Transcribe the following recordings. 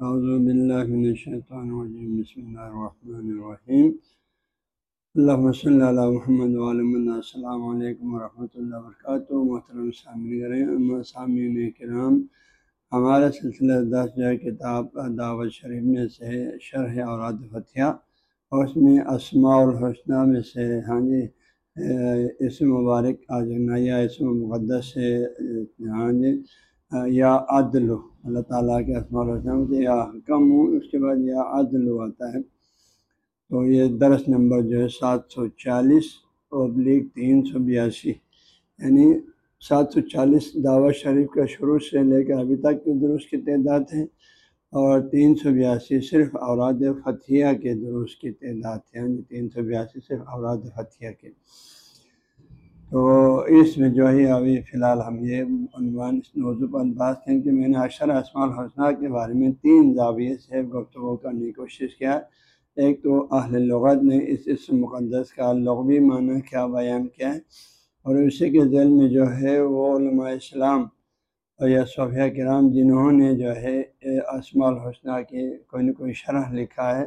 اعوذ باللہ من الشیطان الرجیم، بسم اللہ الرحمن الرحیم۔ اللہ صلی اللہ محمد علیہ السلام علیکم ورحمۃ اللہ وبرکاتہ۔ محترم سامعین سامعین کرام، ہمارا سلسلہ دس جو کتاب دعوت شریف میں سے شرح اور فتح اور اس میں اسماع الحسنہ میں سے ہاں جی اس مبارک، آج نیا اسم مقدس سے ہاں جی یا عدل، اللہ تعالیٰ کے اسماء الحسن سے، یا حکم ہوں، اس کے بعد یا عدل آتا ہے۔ تو یہ درس نمبر جو ہے، سات سو چالیس ابلیغ تین سو بیاسی۔ یعنی سات سو چالیس دعوت شریف کا شروع سے لے کر ابھی تک کے درست کی تعداد ہے اور تین سو بیاسی صرف اوراد فتھیہ کے درست کی تعداد ہے یعنی تین سو بیاسی صرف اوراد فتھیہ کے۔ تو اس میں جو ہے ابھی فی الحال ہم یہ عنوان اس موضوع پر بات کریں کہ میں نے اشر اسماع الحسنہ کے بارے میں تین زاویے سے گفتگو کرنے کی کوشش کیا۔ ایک تو اہل لغت نے اس اس مقدس کا لغوی معنی کیا، بیان کیا ہے۔ اور اسی کے ذیل میں جو ہے وہ علماء اسلام اور یا صوفیہ کرام جنہوں نے جو ہے اسماع الحسنہ کی کوئی نہ کوئی شرح لکھا ہے،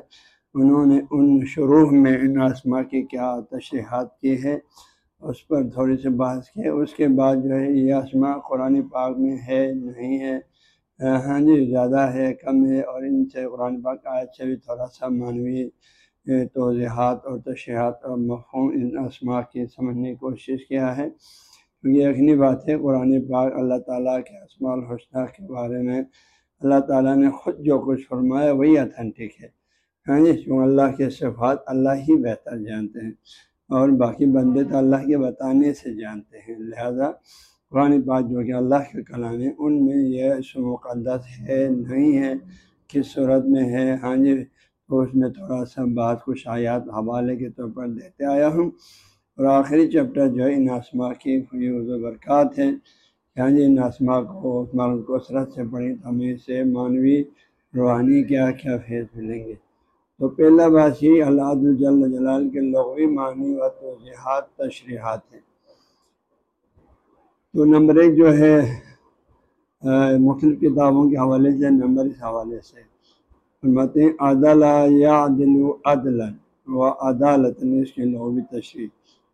انہوں نے ان شروع میں ان اسما کی کیا تشریحات کی ہے۔ اس پر تھوڑی سی بحث کی۔ اس کے بعد جو ہے، یہ اسما قرآن پاک میں ہے، نہیں ہے؟ ہاں جی زیادہ ہے، کم ہے۔ اور ان سے قرآن پاک آج سے بھی تھوڑا سا معنوی توضیحات اور تشریحات اور مفہوم ان اسما کی سمجھنے کی کوشش کیا ہے۔ یہ یقینی بات ہے، قرآن پاک اللہ تعالیٰ کے اسماع الحسنہ کے بارے میں اللہ تعالیٰ نے خود جو کچھ فرمایا، وہی اتھینٹک ہے۔ ہاں جی کیوں اللہ کے صفات اللہ ہی بہتر جانتے ہیں۔ اور باقی بندے تو اللہ کے بتانے سے جانتے ہیں۔ لہذا قرآن پاک جو کہ اللہ کے کلام ہے، ان میں یہ اسم مقدس ہے، نہیں ہے، کس صورت میں ہے؟ ہاں جی تو اس میں تھوڑا سا بات کچھ آیات حوالے کے طور پر دیتے آیا ہوں۔ اور آخری چیپٹر جو ہے، ان آسما کی فیوز و برکات ہے۔ ہاں جی ان آسما کو کثرت سے پڑھی تو ہمیں سے معنوی، روحانی کیا کیا فیض ملیں گے؟ تو پہلا بات یہ اللہ الجل جلال کے لغوی معنی و توضیحات، تشریحات ہیں۔ تو نمبر ایک جو ہے مختلف کتابوں کے حوالے سے، نمبر اس حوالے سے۔ فرماتے ہیں، عدل یا عدل و عدل و عدالت اس کے لغوی تشریح۔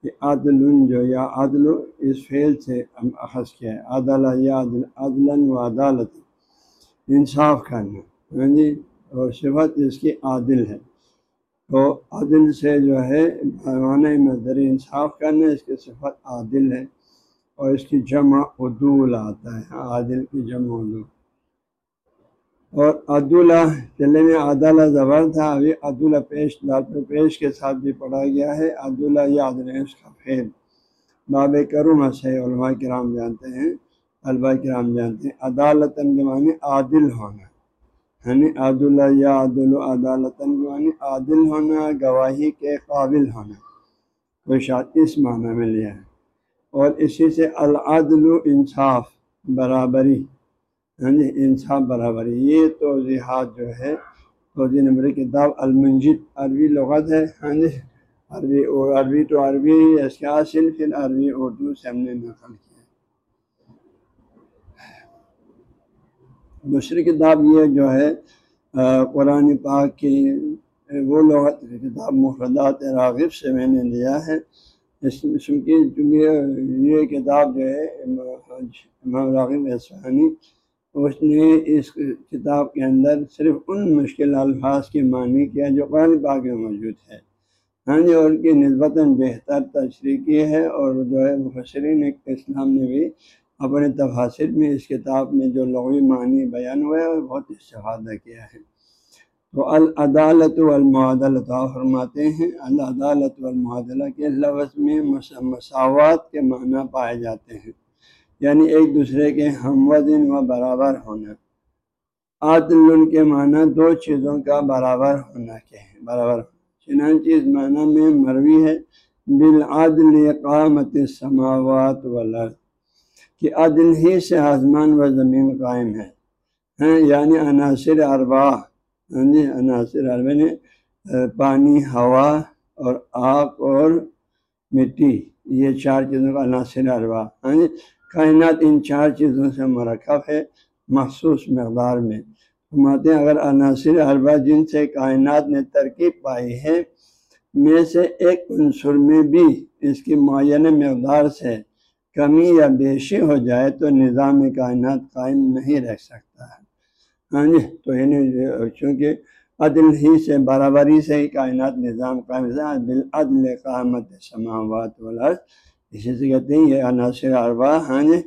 کہ عدل جو یا عدل اس فعل سے ہم اخذ کیا ہے۔ عدل یا عدل عدل و عدالت انصاف کرنا۔ ہاں جی؟ اور صفت اس کی عادل ہے۔ تو عادل سے جو ہے پیمانے میں انصاف کرنا اس کی صفت عادل ہے اور اس کی جمع عدول آتا ہے، عادل کی جمع عدول۔ اور عدولہ، چلے میں عدالہ زبر تھا، ابھی عدالہ پیش ڈاکٹر پیش کے ساتھ بھی پڑھا گیا ہے۔ عدولہ یا عدل اس کا فیل باب کرم سے علماء کرام جانتے ہیں طلبہ کرام جانتے ہیں۔ عدالت کے معنی عادل ہونا۔ یعنی عاد اللہ یا عدل و عدالت یعنی عادل ہونا، گواہی کے قابل ہونا۔ کوئی شاید اس معنی میں لیا ہے۔ اور اسی سے العدل و انصاف برابری۔ یعنی انصاف برابری۔ یہ توضیحات جو ہے، توضیح نمبر کتاب المنجد، عربی لغت ہے۔ ہاں جی عربی عربی تو عربی اس کا حاصل پھر عربی اردو سے ہم نے نقل کیا۔ دوسری کتاب یہ جو ہے قرآن پاک کی، وہ لغت کتاب مفردات راغب سے میں نے لیا ہے۔ اس کی، چونکہ یہ کتاب جو ہے، امام راغب احسانی اس نے اس کتاب کے اندر صرف ان مشکل الفاظ کی معنی کیا جو قرآن پاک میں موجود ہے۔ ہاں جی اور کی نسبتاً بہتر تشریح کی ہے اور جو ہے، مفسرین اسلام نے بھی اپنے تفاصر میں اس کتاب میں جو لغوی معنی بیان ہوا ہے بہت استفادہ کیا ہے۔ تو العدالت والمعادلت فرماتے ہیں، العدالت والمعادلہ کے لفظ میں مساوات کے معنی پائے جاتے ہیں۔ یعنی ایک دوسرے کے ہم وزن و برابر ہونا۔ عادل کے معنی دو چیزوں کا برابر ہونا کیا ہے برابر۔ چنانچہ اس معنی میں مروی ہے، بالعدل قامت سماوات والارض۔ کہ عدل ہی سے آسمان و زمین قائم ہے۔ ہاں، یعنی عناصر اربا ہاں جی عناصر اربا نے پانی، ہوا اور آگ اور مٹی، یہ چار چیزوں کا عناصر اربا ہاں جی کائنات ان چار چیزوں سے مرکب ہے مخصوص مقدار میں۔ فرماتے ہیں، اگر عناصر اربا جن سے کائنات نے ترکیب پائی ہے، میں سے ایک عنصر میں بھی اس کی معینہ مقدار سے کمی یا بیشی ہو جائے تو نظام کائنات قائم نہیں رہ سکتا ہے۔ ہاں جی تو یعنی چونکہ عدل ہی سے، برابری سے ہی کائنات نظام قائم عدل قامت سماوات والارض۔ اسی سے کہتے ہیں یہ عناصر اربا ہاں جی۔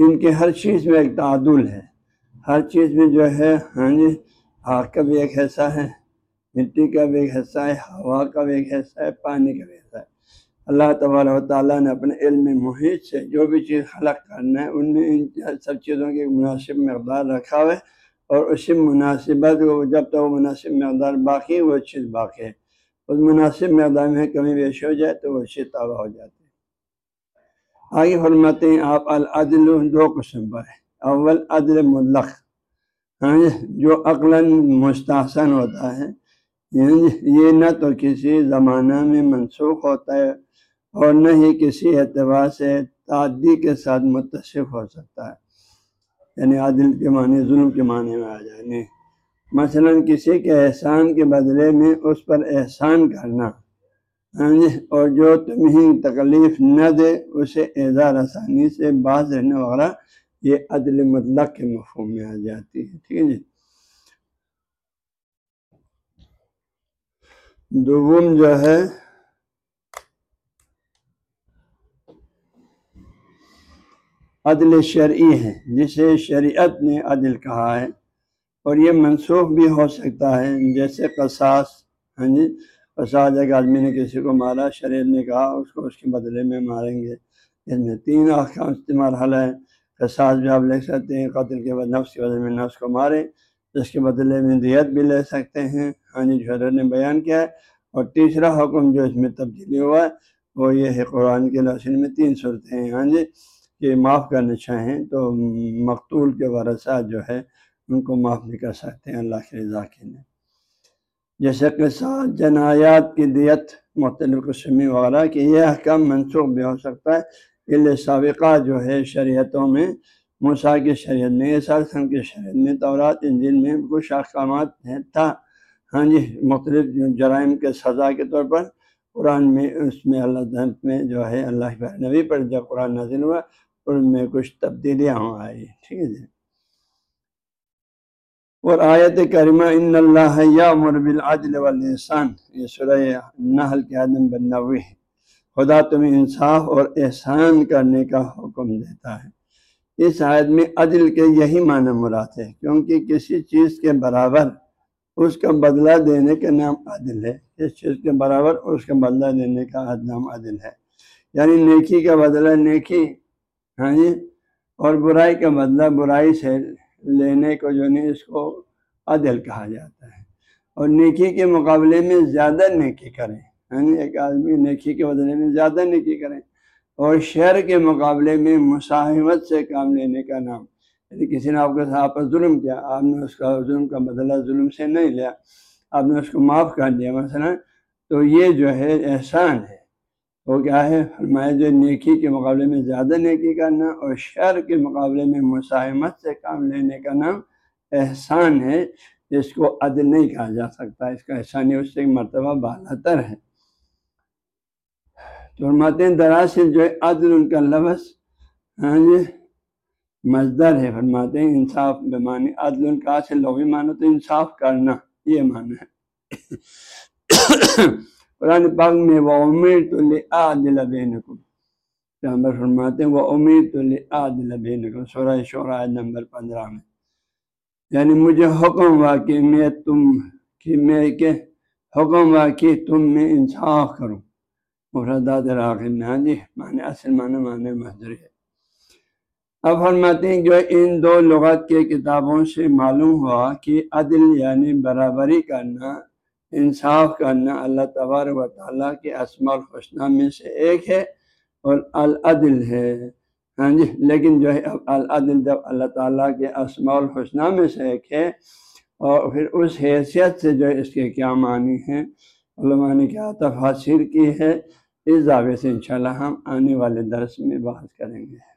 ان کے ہر چیز میں ایک تعدل ہے۔ ہر چیز میں جو ہے ہاں جی آگ کا بھی ایک حصہ ہے، مٹی کا بھی ایک حصہ ہے، ہوا کا بھی ایک حصہ ہے، پانی کا بھی حصہ ہے۔ اللہ تبارک و تعالیٰ نے اپنے علم محیط سے جو بھی چیز خلق کرنا ہے، ان میں ان سب چیزوں کی مناسب مقدار رکھا ہوا ہے اور اسی مناسبت کو جب تک وہ مناسب مقدار باقی وہ چیز باقی ہے۔ اس مناسب مقدار میں کمی بیش ہو جائے تو وہ چیز تباہ ہو جاتی ہے۔ آگے حرمتیں آپ العدل دو قسم پر ہے اول عدل ملق ہاں جی، جو عقلاً مستحسن ہوتا ہے۔ یعنی یہ نہ تو کسی زمانہ میں منسوخ ہوتا ہے اور نہ ہی کسی اعتبار سے تعدی کے ساتھ متصف ہو سکتا ہے۔ یعنی عادل کے معنی، ظلم کے معنی میں آ جائے۔ نہیں مثلا کسی کے احسان کے بدلے میں اس پر احسان کرنا یعنی اور جو تمہیں تکلیف نہ دے، اسے اعزار آسانی سے باز رہنے وغیرہ یہ عدل مطلق کے مفہوم میں آ جاتی ہے۔ ٹھیک ہے جی؟ دوم جو ہے عدل شرعی ہے، جسے شریعت نے عدل کہا ہے۔ اور یہ منسوخ بھی ہو سکتا ہے، جیسے قصاص ہاں جی؟ قصاص ایک آدمی نے کسی کو مارا، شریعت نے کہا، اس کو اس کے بدلے میں ماریں گے۔ اس میں تین احکام استعمال حل ہے قصاص بھی آپ لے سکتے ہیں، قتل کے بعد نفس کے بدلے میں نفس کو ماریں جس کے بدلے میں دیت بھی لے سکتے ہیں۔ ہاں جی حضرت نے بیان کیا ہے۔ اور تیسرا حکم جو اس میں تبدیلی ہوا ہے، وہ یہ ہے، قرآن کے لسن میں تین صورتیں ہیں۔ ہاں جی؟ کہ معاف کرنا چاہیں تو مقتول کے ورثہ جو ہے ان کو معاف بھی کر سکتے ہیں، اللہ کے رضا کے لیے۔ جیسے کہ جنایات کی دیت مختلف قسمی وغیرہ کہ یہ احکام منسوخ بھی ہو سکتا ہے۔ علِ سابقہ جو ہے شریعتوں میں موسا کی شریعت میں سرسن کی شریعت میں، تورات انجن میں کچھ احکامات تھا ہاں جی مختلف جرائم کے سزا کے طور پر قرآن میں، اس میں اللہ میں جو ہے، اللہ نبی پر جب قرآن نازل ہوا ان میں کچھ تبدیلیاں ہوں آئی ٹھیک ہے جی۔ اور آیت کریمہ، ان اللہ یا مربل عدل والسان یہ سورہ نحل کے عدم بنوی ہے خدا تمہیں انصاف اور احسان کرنے کا حکم دیتا ہے۔ اس آیت میں عدل کے یہی معنی مراد ہے، کیونکہ کسی چیز کے برابر اس کا بدلہ دینے کا نام عدل ہے۔ اس چیز کے برابر اس کا بدلہ دینے کا نام عدل ہے۔ یعنی نیکی کا بدلہ، نیکی ہاں جی؟ اور برائی کا بدلہ، برائی سے لینے کو جو نہیں، اس کو عدل کہا جاتا ہے۔ اور نیکی کے مقابلے میں زیادہ نیکی کریں۔ ہاں جی؟ ایک آدمی نیکی کے بدلے میں زیادہ نیکی کریں۔ اور شہر کے مقابلے میں مساحمت سے کام لینے کا نام۔ یعنی کسی نے آپ کے ساتھ پر ظلم کیا، آپ نے اس کا ظلم کا بدلہ ظلم سے نہیں لیا، آپ نے اس کو معاف کر دیا مثلا، تو یہ جو ہے احسان ہے۔ وہ کیا ہے؟ فرمایا جو نیکی کے مقابلے میں زیادہ نیکی کرنا اور شر کے مقابلے میں مساحمت سے کام لینے کا نام احسان ہے، جس کو عدل نہیں کہا جا سکتا۔ اس کا احسانی اس سے مرتبہ بالا تر ہے۔ تو فرماتے ہیں، دراصل جو ہے، عدل ان کا لفظ ہاں جی مزدر ہے۔ فرماتے ہیں، انصاف بے معنی عدل، ان کا سے لوگ مانو تو انصاف کرنا، یہ معنی ہے۔ قرآن پاک میں وہ امیر تو عادل بین پیغمبر فرماتے ہیں وہ امیر تو عادل بین سورہ شعراء نمبر پندرہ میں یعنی مجھے حکم ہوا کہ میں تم کہ میں کہ حکم ہوا کہ تم میں انصاف کروں مفردات راغب میں ہاں جی معنی اصل معنی معنی محضر ہے اب فرماتے ہیں جو ان دو لغت کے کتابوں سے معلوم ہوا کہ عدل یعنی برابری کرنا انصاف کرنا اللہ تبار و تعالیٰ کے اسما الحسنہ میں سے ایک ہے اور العدل ہے۔ ہاں جی لیکن جو ہے العدل جب اللہ تعالیٰ کے اسماء الحسنہ میں سے ایک ہے اور پھر اس حیثیت سے جو ہے اس کے کیا معنی ہیں؟ علماء نے کیا تفاصر کی ہے؟ اس دعوے سے انشاءاللہ ہم آنے والے درس میں بحث کریں گے۔